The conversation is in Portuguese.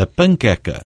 a panqueca.